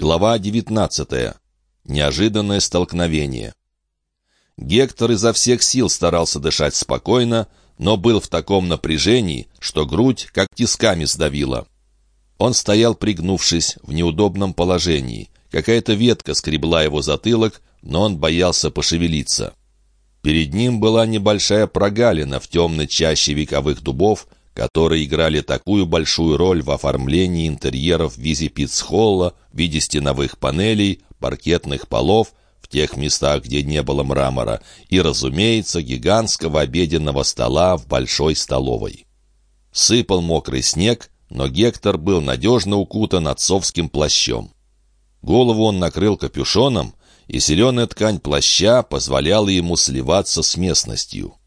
Глава 19. Неожиданное столкновение. Гектор изо всех сил старался дышать спокойно, но был в таком напряжении, что грудь как тисками сдавила. Он стоял пригнувшись в неудобном положении. Какая-то ветка скребла его затылок, но он боялся пошевелиться. Перед ним была небольшая прогалина в темной чаще вековых дубов, которые играли такую большую роль в оформлении интерьеров визипицхолла в виде стеновых панелей, паркетных полов, в тех местах, где не было мрамора, и, разумеется, гигантского обеденного стола в большой столовой. Сыпал мокрый снег, но Гектор был надежно укутан отцовским плащом. Голову он накрыл капюшоном, и зеленая ткань плаща позволяла ему сливаться с местностью.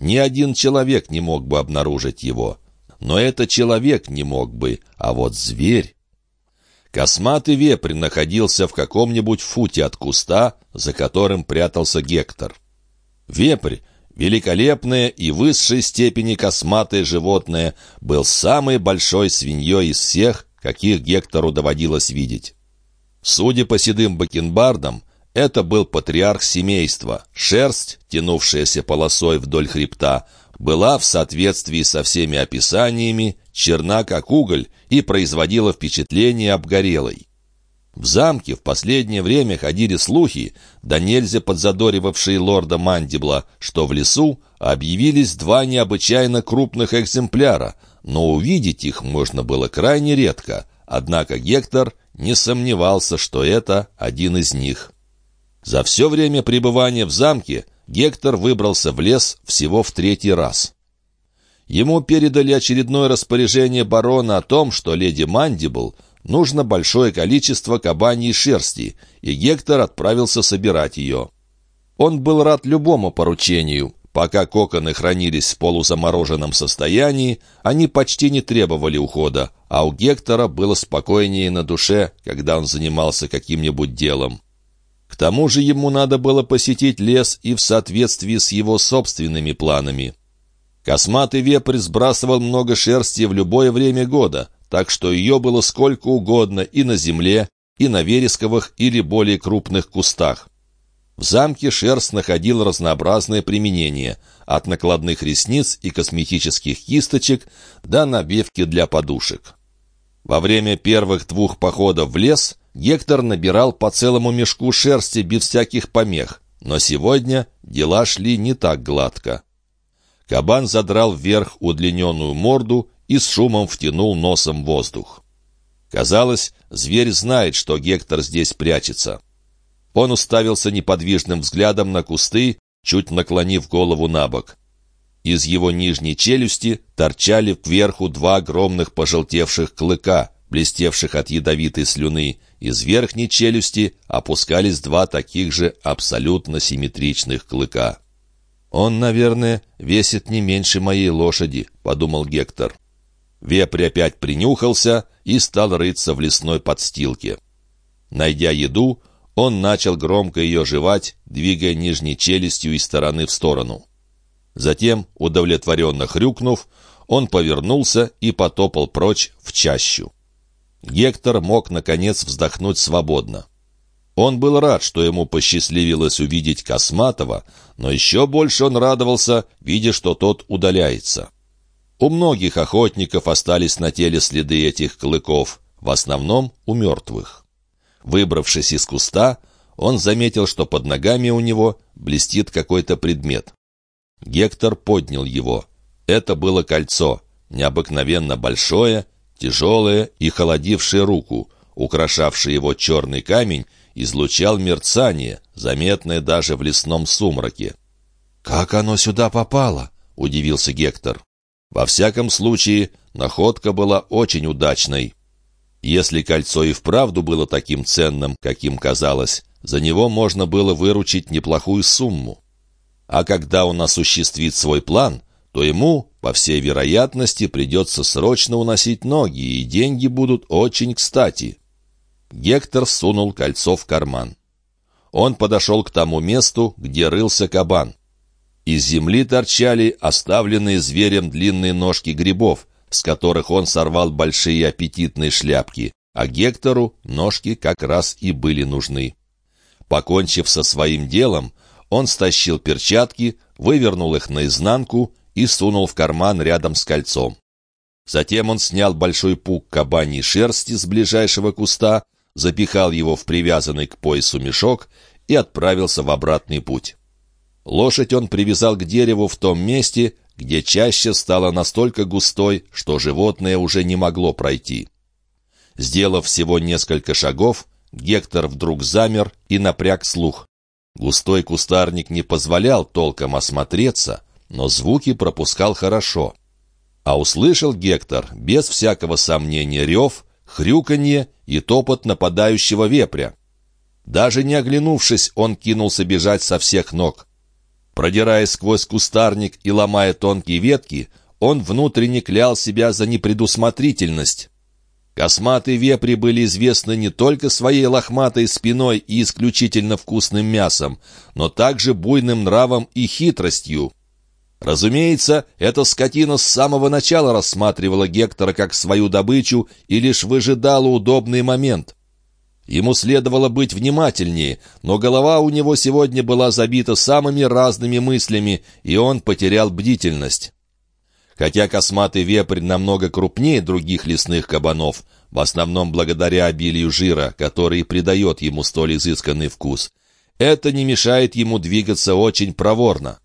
Ни один человек не мог бы обнаружить его. Но это человек не мог бы, а вот зверь... Косматый вепрь находился в каком-нибудь футе от куста, за которым прятался Гектор. Вепрь, великолепное и высшей степени косматое животное, был самой большой свиньей из всех, каких Гектору доводилось видеть. Судя по седым бакенбардам, это был патриарх семейства. Шерсть, тянувшаяся полосой вдоль хребта, была в соответствии со всеми описаниями, черна как уголь и производила впечатление обгорелой. В замке в последнее время ходили слухи, да нельзя подзадоривавшие лорда Мандибла, что в лесу объявились два необычайно крупных экземпляра, но увидеть их можно было крайне редко, однако Гектор не сомневался, что это один из них. За все время пребывания в замке Гектор выбрался в лес всего в третий раз. Ему передали очередное распоряжение барона о том, что леди Мандибл нужно большое количество кабаньей шерсти, и Гектор отправился собирать ее. Он был рад любому поручению. Пока коконы хранились в полузамороженном состоянии, они почти не требовали ухода, а у Гектора было спокойнее на душе, когда он занимался каким-нибудь делом. Тому же ему надо было посетить лес и в соответствии с его собственными планами. Косматый вепрь сбрасывал много шерсти в любое время года, так что ее было сколько угодно и на земле, и на вересковых или более крупных кустах. В замке шерсть находил разнообразное применение, от накладных ресниц и косметических кисточек до набивки для подушек. Во время первых двух походов в лес Гектор набирал по целому мешку шерсти без всяких помех, но сегодня дела шли не так гладко. Кабан задрал вверх удлиненную морду и с шумом втянул носом воздух. Казалось, зверь знает, что Гектор здесь прячется. Он уставился неподвижным взглядом на кусты, чуть наклонив голову на бок. Из его нижней челюсти торчали кверху два огромных пожелтевших клыка, блестевших от ядовитой слюны, из верхней челюсти опускались два таких же абсолютно симметричных клыка. «Он, наверное, весит не меньше моей лошади», — подумал Гектор. Вепрь опять принюхался и стал рыться в лесной подстилке. Найдя еду, он начал громко ее жевать, двигая нижней челюстью из стороны в сторону. Затем, удовлетворенно хрюкнув, он повернулся и потопал прочь в чащу. Гектор мог, наконец, вздохнуть свободно. Он был рад, что ему посчастливилось увидеть Косматова, но еще больше он радовался, видя, что тот удаляется. У многих охотников остались на теле следы этих клыков, в основном у мертвых. Выбравшись из куста, он заметил, что под ногами у него блестит какой-то предмет. Гектор поднял его. Это было кольцо, необыкновенно большое Тяжелое и холодившее руку, украшавший его черный камень, излучал мерцание, заметное даже в лесном сумраке. «Как оно сюда попало?» — удивился Гектор. Во всяком случае, находка была очень удачной. Если кольцо и вправду было таким ценным, каким казалось, за него можно было выручить неплохую сумму. А когда он осуществит свой план, то ему, по всей вероятности, придется срочно уносить ноги, и деньги будут очень кстати. Гектор сунул кольцо в карман. Он подошел к тому месту, где рылся кабан. Из земли торчали оставленные зверем длинные ножки грибов, с которых он сорвал большие аппетитные шляпки, а Гектору ножки как раз и были нужны. Покончив со своим делом, он стащил перчатки, вывернул их наизнанку и сунул в карман рядом с кольцом. Затем он снял большой пук кабаньей шерсти с ближайшего куста, запихал его в привязанный к поясу мешок и отправился в обратный путь. Лошадь он привязал к дереву в том месте, где чаще стало настолько густой, что животное уже не могло пройти. Сделав всего несколько шагов, Гектор вдруг замер и напряг слух. Густой кустарник не позволял толком осмотреться, но звуки пропускал хорошо. А услышал Гектор, без всякого сомнения, рев, хрюканье и топот нападающего вепря. Даже не оглянувшись, он кинулся бежать со всех ног. Продираясь сквозь кустарник и ломая тонкие ветки, он внутренне клял себя за непредусмотрительность. Косматые вепри были известны не только своей лохматой спиной и исключительно вкусным мясом, но также буйным нравом и хитростью. Разумеется, эта скотина с самого начала рассматривала Гектора как свою добычу и лишь выжидала удобный момент. Ему следовало быть внимательнее, но голова у него сегодня была забита самыми разными мыслями, и он потерял бдительность. Хотя косматый вепрь намного крупнее других лесных кабанов, в основном благодаря обилию жира, который придает ему столь изысканный вкус, это не мешает ему двигаться очень проворно.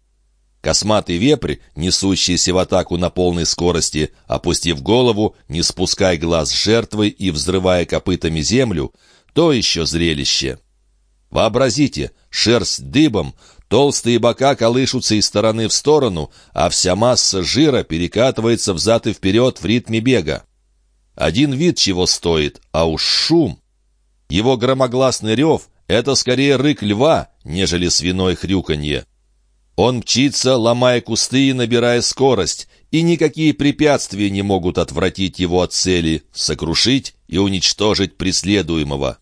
Косматый вепрь, несущийся в атаку на полной скорости, опустив голову, не спуская глаз жертвы и взрывая копытами землю, то еще зрелище. Вообразите, шерсть дыбом, толстые бока колышутся из стороны в сторону, а вся масса жира перекатывается взад и вперед в ритме бега. Один вид чего стоит, а уж шум. Его громогласный рев — это скорее рык льва, нежели свиной хрюканье. Он мчится, ломая кусты и набирая скорость, и никакие препятствия не могут отвратить его от цели, сокрушить и уничтожить преследуемого.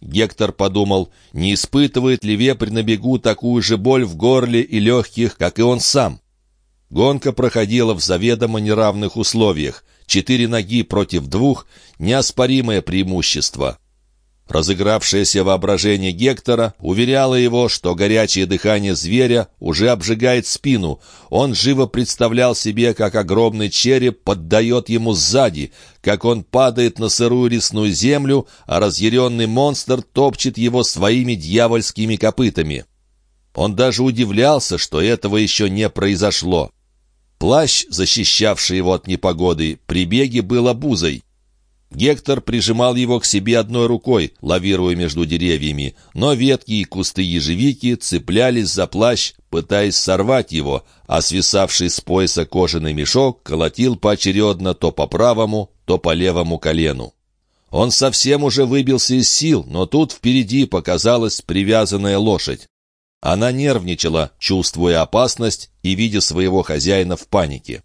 Гектор подумал, не испытывает ли вепрь на бегу такую же боль в горле и легких, как и он сам. Гонка проходила в заведомо неравных условиях. Четыре ноги против двух — неоспоримое преимущество. Разыгравшееся воображение Гектора уверяло его, что горячее дыхание зверя уже обжигает спину. Он живо представлял себе, как огромный череп поддает ему сзади, как он падает на сырую лесную землю, а разъяренный монстр топчет его своими дьявольскими копытами. Он даже удивлялся, что этого еще не произошло. Плащ, защищавший его от непогоды, при беге был обузой. Гектор прижимал его к себе одной рукой, лавируя между деревьями, но ветки и кусты ежевики цеплялись за плащ, пытаясь сорвать его, а свисавший с пояса кожаный мешок колотил поочередно то по правому, то по левому колену. Он совсем уже выбился из сил, но тут впереди показалась привязанная лошадь. Она нервничала, чувствуя опасность и видя своего хозяина в панике.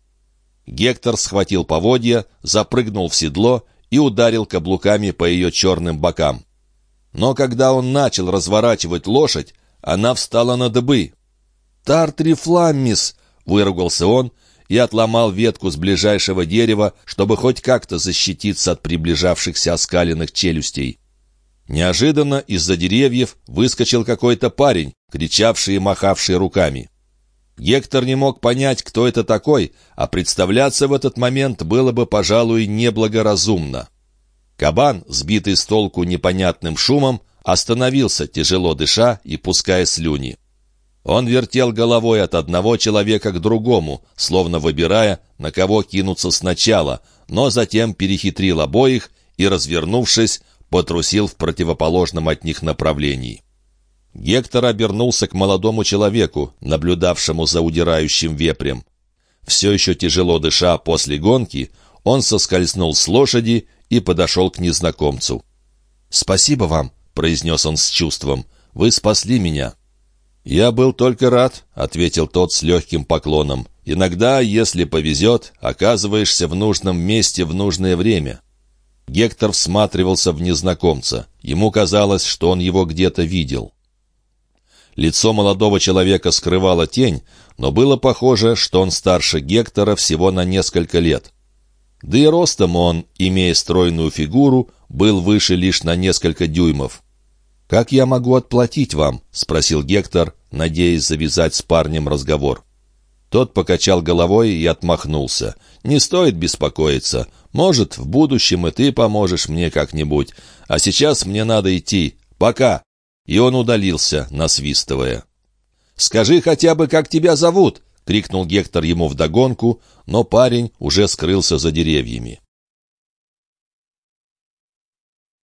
Гектор схватил поводья, запрыгнул в седло и ударил каблуками по ее черным бокам. Но когда он начал разворачивать лошадь, она встала на дыбы. «Тартри фламмис!» — выругался он и отломал ветку с ближайшего дерева, чтобы хоть как-то защититься от приближавшихся оскаленных челюстей. Неожиданно из-за деревьев выскочил какой-то парень, кричавший и махавший руками. Гектор не мог понять, кто это такой, а представляться в этот момент было бы, пожалуй, неблагоразумно. Кабан, сбитый с толку непонятным шумом, остановился, тяжело дыша и пуская слюни. Он вертел головой от одного человека к другому, словно выбирая, на кого кинуться сначала, но затем перехитрил обоих и, развернувшись, потрусил в противоположном от них направлении. Гектор обернулся к молодому человеку, наблюдавшему за удирающим вепрем. Все еще тяжело дыша после гонки, он соскользнул с лошади и подошел к незнакомцу. «Спасибо вам», — произнес он с чувством, — «вы спасли меня». «Я был только рад», — ответил тот с легким поклоном. «Иногда, если повезет, оказываешься в нужном месте в нужное время». Гектор всматривался в незнакомца. Ему казалось, что он его где-то видел. Лицо молодого человека скрывала тень, но было похоже, что он старше Гектора всего на несколько лет. Да и ростом он, имея стройную фигуру, был выше лишь на несколько дюймов. «Как я могу отплатить вам?» — спросил Гектор, надеясь завязать с парнем разговор. Тот покачал головой и отмахнулся. «Не стоит беспокоиться. Может, в будущем и ты поможешь мне как-нибудь. А сейчас мне надо идти. Пока!» И он удалился, насвистывая. «Скажи хотя бы, как тебя зовут!» — крикнул Гектор ему вдогонку, но парень уже скрылся за деревьями.